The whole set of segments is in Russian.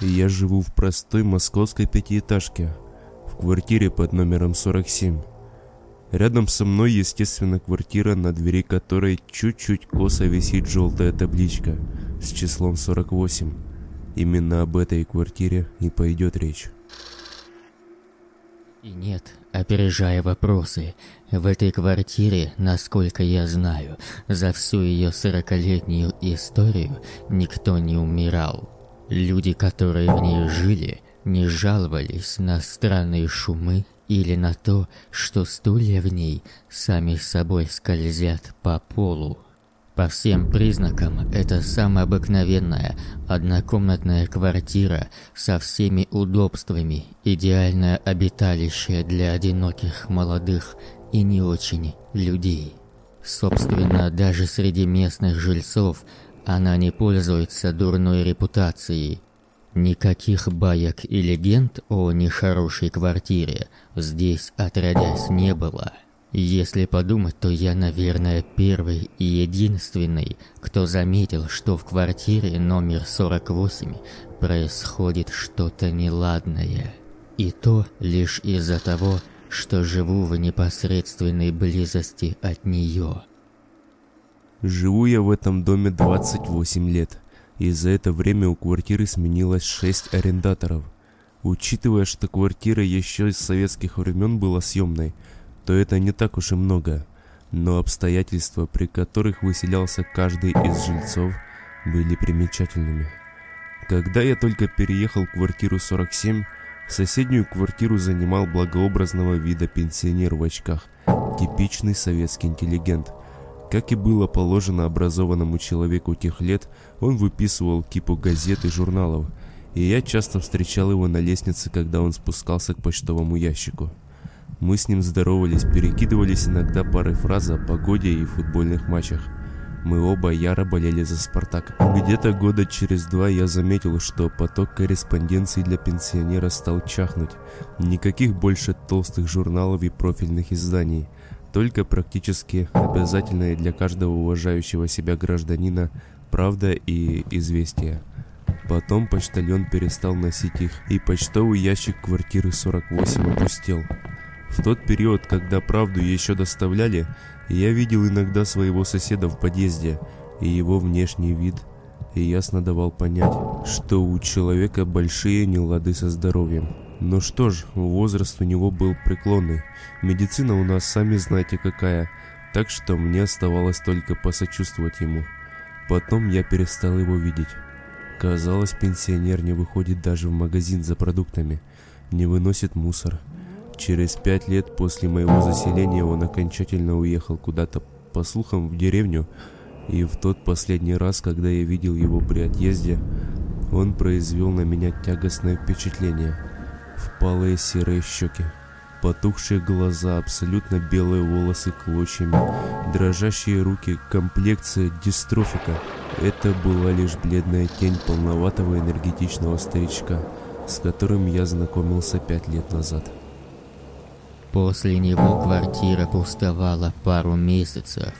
Я живу в простой московской пятиэтажке, в квартире под номером 47. Рядом со мной, естественно, квартира, на двери которой чуть-чуть косо висит желтая табличка с числом 48. Именно об этой квартире и пойдет речь. И нет, опережая вопросы, в этой квартире, насколько я знаю, за всю ее сорокалетнюю историю никто не умирал. Люди, которые в ней жили, не жаловались на странные шумы или на то, что стулья в ней сами собой скользят по полу. По всем признакам, это самая обыкновенная однокомнатная квартира со всеми удобствами, идеальное обиталище для одиноких молодых и не очень людей. Собственно, даже среди местных жильцов она не пользуется дурной репутацией. Никаких баек и легенд о нехорошей квартире здесь отродясь не было. Если подумать, то я, наверное, первый и единственный, кто заметил, что в квартире номер 48 происходит что-то неладное. И то лишь из-за того, что живу в непосредственной близости от нее. Живу я в этом доме 28 лет, и за это время у квартиры сменилось 6 арендаторов. Учитывая, что квартира еще из советских времен была съемной, то это не так уж и много, но обстоятельства, при которых выселялся каждый из жильцов, были примечательными. Когда я только переехал в квартиру 47, соседнюю квартиру занимал благообразного вида пенсионер в очках, типичный советский интеллигент – как и было положено образованному человеку тех лет, он выписывал кипу газет и журналов, и я часто встречал его на лестнице, когда он спускался к почтовому ящику. Мы с ним здоровались, перекидывались иногда парой фраз о погоде и футбольных матчах. Мы оба яро болели за «Спартак». Где-то года через два я заметил, что поток корреспонденции для пенсионера стал чахнуть. Никаких больше толстых журналов и профильных изданий – только практически обязательные для каждого уважающего себя гражданина правда и известия. Потом почтальон перестал носить их, и почтовый ящик квартиры 48 опустел. В тот период, когда правду еще доставляли, я видел иногда своего соседа в подъезде, и его внешний вид и ясно давал понять, что у человека большие нелады со здоровьем. Ну что ж, возраст у него был преклонный. Медицина у нас, сами знаете, какая. Так что мне оставалось только посочувствовать ему. Потом я перестал его видеть. Казалось, пенсионер не выходит даже в магазин за продуктами, не выносит мусор. Через пять лет после моего заселения он окончательно уехал куда-то, по слухам, в деревню, и в тот последний раз, когда я видел его при отъезде, он произвел на меня тягостное впечатление – впалые серые щеки, потухшие глаза, абсолютно белые волосы клочьями, дрожащие руки, комплекция дистрофика. Это была лишь бледная тень полноватого энергетичного старичка, с которым я знакомился пять лет назад. После него квартира пустовала пару месяцев.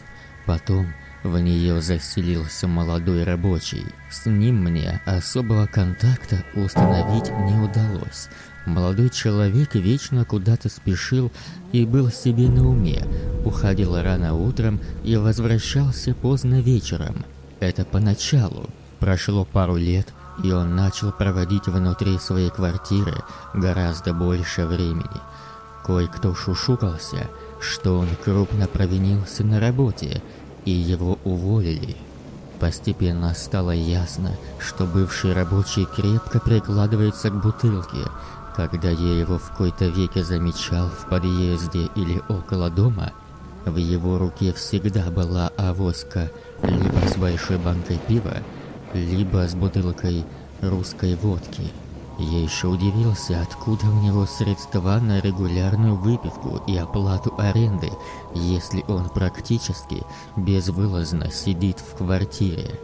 Потом в нее заселился молодой рабочий. С ним мне особого контакта установить не удалось, Молодой человек вечно куда-то спешил и был себе на уме, уходил рано утром и возвращался поздно вечером. Это поначалу. Прошло пару лет, и он начал проводить внутри своей квартиры гораздо больше времени. Кое-кто шушукался, что он крупно провинился на работе, и его уволили. Постепенно стало ясно, что бывший рабочий крепко прикладывается к бутылке, когда я его в какой-то веке замечал в подъезде или около дома, в его руке всегда была авоська либо с большой банкой пива, либо с бутылкой русской водки. Я еще удивился, откуда у него средства на регулярную выпивку и оплату аренды, если он практически безвылазно сидит в квартире.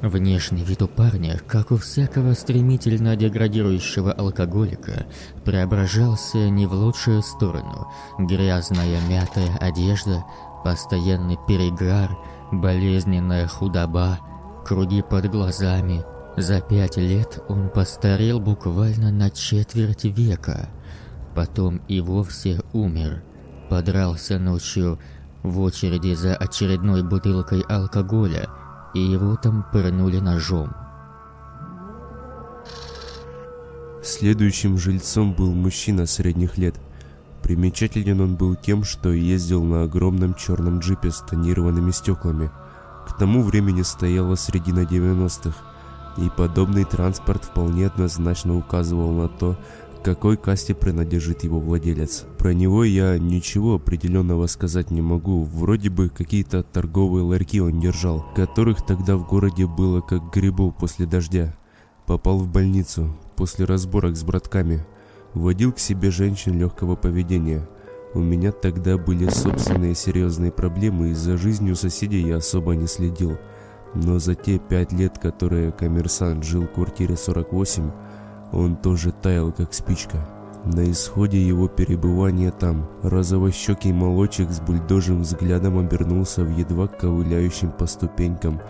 Внешний вид у парня, как у всякого стремительно деградирующего алкоголика, преображался не в лучшую сторону. Грязная мятая одежда, постоянный перегар, болезненная худоба, круги под глазами, За пять лет он постарел буквально на четверть века. Потом и вовсе умер. Подрался ночью в очереди за очередной бутылкой алкоголя, и его там пырнули ножом. Следующим жильцом был мужчина средних лет. Примечателен он был тем, что ездил на огромном черном джипе с тонированными стеклами. К тому времени стояла средина 90-х, и подобный транспорт вполне однозначно указывал на то, какой касте принадлежит его владелец. Про него я ничего определенного сказать не могу. Вроде бы какие-то торговые ларьки он держал, которых тогда в городе было как грибов после дождя. Попал в больницу после разборок с братками. Водил к себе женщин легкого поведения. У меня тогда были собственные серьезные проблемы, и за жизнью соседей я особо не следил. Но за те пять лет, которые коммерсант жил в квартире 48, он тоже таял, как спичка. На исходе его перебывания там розовощекий молочек с бульдожим взглядом обернулся в едва ковыляющим по ступенькам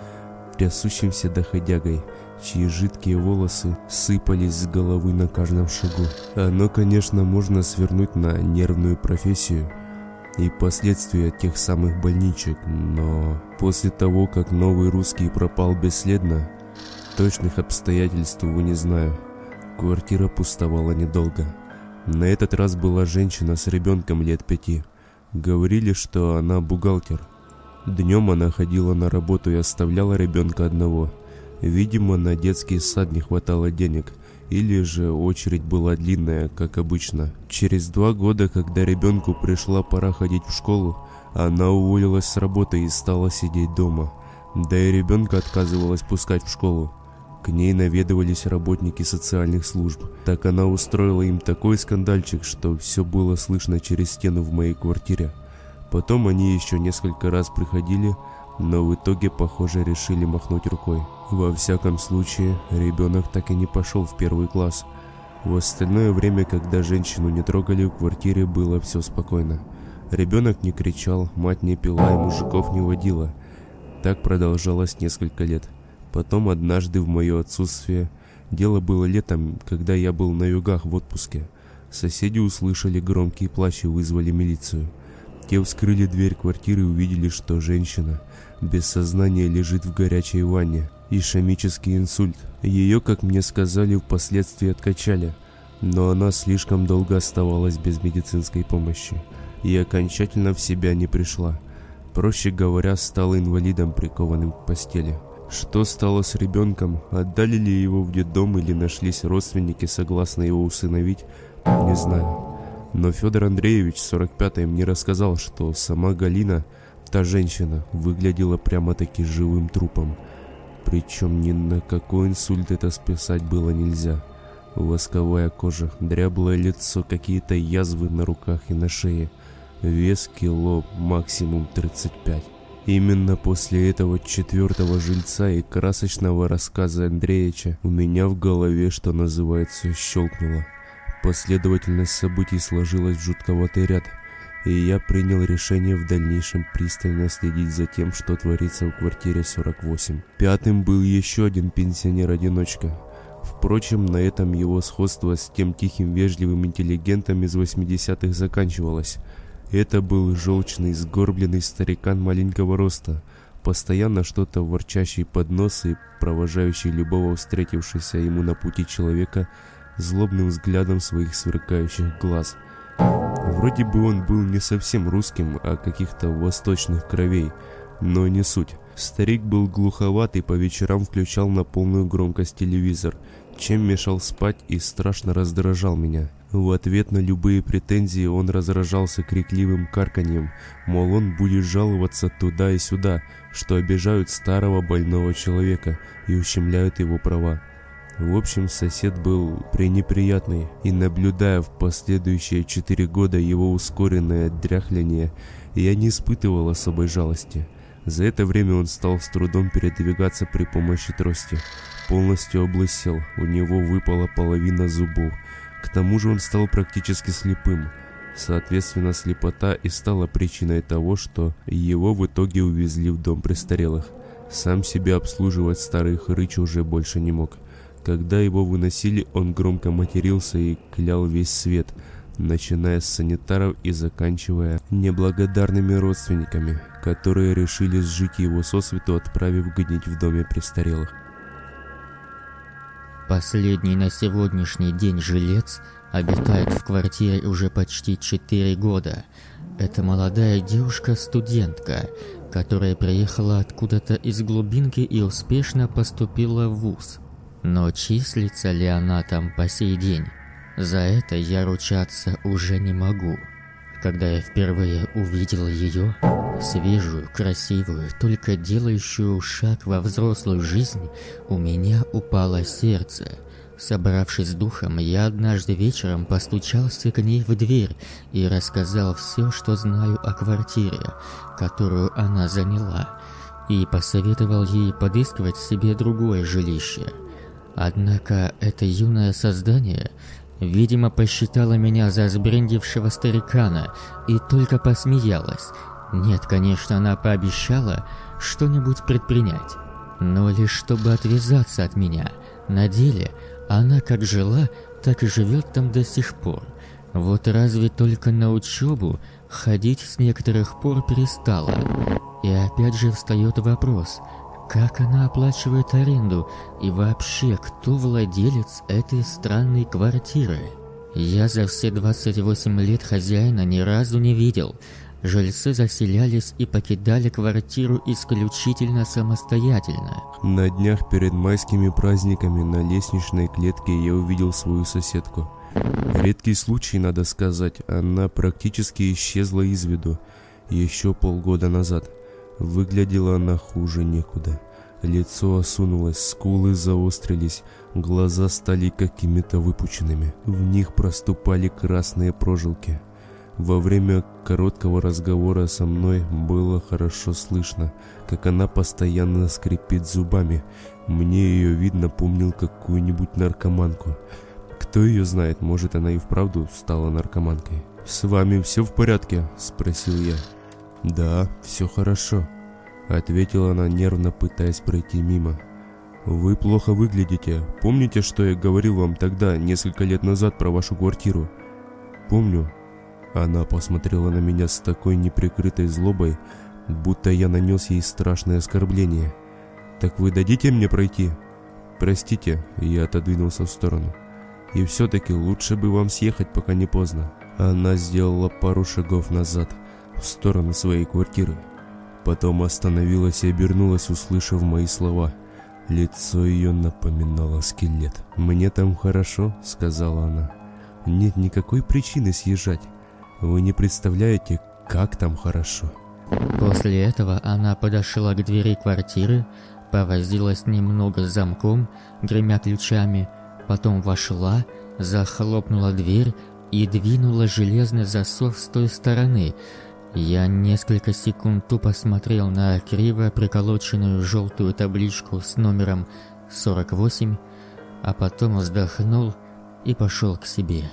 трясущимся доходягой, чьи жидкие волосы сыпались с головы на каждом шагу. Оно, конечно, можно свернуть на нервную профессию и последствия тех самых больничек, но после того, как новый русский пропал бесследно, точных обстоятельств вы не знаю. Квартира пустовала недолго. На этот раз была женщина с ребенком лет пяти. Говорили, что она бухгалтер. Днем она ходила на работу и оставляла ребенка одного. Видимо, на детский сад не хватало денег. Или же очередь была длинная, как обычно. Через два года, когда ребенку пришла пора ходить в школу, она уволилась с работы и стала сидеть дома. Да и ребенка отказывалась пускать в школу. К ней наведывались работники социальных служб. Так она устроила им такой скандальчик, что все было слышно через стену в моей квартире. Потом они еще несколько раз приходили, но в итоге, похоже, решили махнуть рукой. Во всяком случае, ребенок так и не пошел в первый класс. В остальное время, когда женщину не трогали, в квартире было все спокойно. Ребенок не кричал, мать не пила и мужиков не водила. Так продолжалось несколько лет. Потом однажды в мое отсутствие, дело было летом, когда я был на югах в отпуске, соседи услышали громкий плач и вызвали милицию. Те вскрыли дверь квартиры и увидели, что женщина без сознания лежит в горячей ванне. Ишемический инсульт. Ее, как мне сказали, впоследствии откачали, но она слишком долго оставалась без медицинской помощи и окончательно в себя не пришла. Проще говоря, стала инвалидом, прикованным к постели. Что стало с ребенком? Отдали ли его в детдом или нашлись родственники, согласны его усыновить? Не знаю. Но Федор Андреевич, 45-й, мне рассказал, что сама Галина, та женщина, выглядела прямо-таки живым трупом. Причем ни на какой инсульт это списать было нельзя. Восковая кожа, дряблое лицо, какие-то язвы на руках и на шее. Вес кило, максимум 35. Именно после этого четвертого жильца и красочного рассказа Андреевича у меня в голове, что называется, щелкнуло. Последовательность событий сложилась в жутковатый ряд, и я принял решение в дальнейшем пристально следить за тем, что творится в квартире 48. Пятым был еще один пенсионер-одиночка. Впрочем, на этом его сходство с тем тихим вежливым интеллигентом из 80-х заканчивалось – это был желчный, сгорбленный старикан маленького роста, постоянно что-то ворчащий под нос и провожающий любого встретившегося ему на пути человека злобным взглядом своих сверкающих глаз. Вроде бы он был не совсем русским, а каких-то восточных кровей, но не суть. Старик был глуховат и по вечерам включал на полную громкость телевизор, чем мешал спать и страшно раздражал меня. В ответ на любые претензии он разражался крикливым карканьем, мол он будет жаловаться туда и сюда, что обижают старого больного человека и ущемляют его права. В общем, сосед был пренеприятный, и наблюдая в последующие четыре года его ускоренное дряхление, я не испытывал особой жалости. За это время он стал с трудом передвигаться при помощи трости. Полностью облысел, у него выпала половина зубов, к тому же он стал практически слепым. Соответственно, слепота и стала причиной того, что его в итоге увезли в дом престарелых. Сам себя обслуживать старый хрыч уже больше не мог. Когда его выносили, он громко матерился и клял весь свет, начиная с санитаров и заканчивая неблагодарными родственниками, которые решили сжить его сосвету, отправив гнить в доме престарелых. Последний на сегодняшний день жилец обитает в квартире уже почти 4 года. Это молодая девушка-студентка, которая приехала откуда-то из глубинки и успешно поступила в ВУЗ. Но числится ли она там по сей день? За это я ручаться уже не могу. Когда я впервые увидел ее, свежую, красивую, только делающую шаг во взрослую жизнь, у меня упало сердце. Собравшись с духом, я однажды вечером постучался к ней в дверь и рассказал все, что знаю о квартире, которую она заняла, и посоветовал ей подыскивать себе другое жилище. Однако это юное создание Видимо, посчитала меня за сбрендившего старикана и только посмеялась. Нет, конечно, она пообещала что-нибудь предпринять. Но лишь чтобы отвязаться от меня. На деле, она как жила, так и живет там до сих пор. Вот разве только на учебу ходить с некоторых пор перестала. И опять же встает вопрос – как она оплачивает аренду? И вообще, кто владелец этой странной квартиры? Я за все 28 лет хозяина ни разу не видел. Жильцы заселялись и покидали квартиру исключительно самостоятельно. На днях перед майскими праздниками на лестничной клетке я увидел свою соседку. Редкий случай, надо сказать, она практически исчезла из виду еще полгода назад – Выглядела она хуже некуда. Лицо осунулось, скулы заострились, глаза стали какими-то выпученными. В них проступали красные прожилки. Во время короткого разговора со мной было хорошо слышно, как она постоянно скрипит зубами. Мне ее видно помнил какую-нибудь наркоманку. Кто ее знает, может она и вправду стала наркоманкой. «С вами все в порядке?» – спросил я. «Да, все хорошо», — ответила она, нервно пытаясь пройти мимо. «Вы плохо выглядите. Помните, что я говорил вам тогда, несколько лет назад, про вашу квартиру?» «Помню». Она посмотрела на меня с такой неприкрытой злобой, будто я нанес ей страшное оскорбление. «Так вы дадите мне пройти?» «Простите», — я отодвинулся в сторону. «И все-таки лучше бы вам съехать, пока не поздно». Она сделала пару шагов назад в сторону своей квартиры. Потом остановилась и обернулась, услышав мои слова. Лицо ее напоминало скелет. «Мне там хорошо», — сказала она. «Нет никакой причины съезжать. Вы не представляете, как там хорошо». После этого она подошла к двери квартиры, повозилась немного с замком, гремя ключами, потом вошла, захлопнула дверь и двинула железный засов с той стороны, я несколько секунд тупо смотрел на криво приколоченную желтую табличку с номером 48, а потом вздохнул и пошел к себе.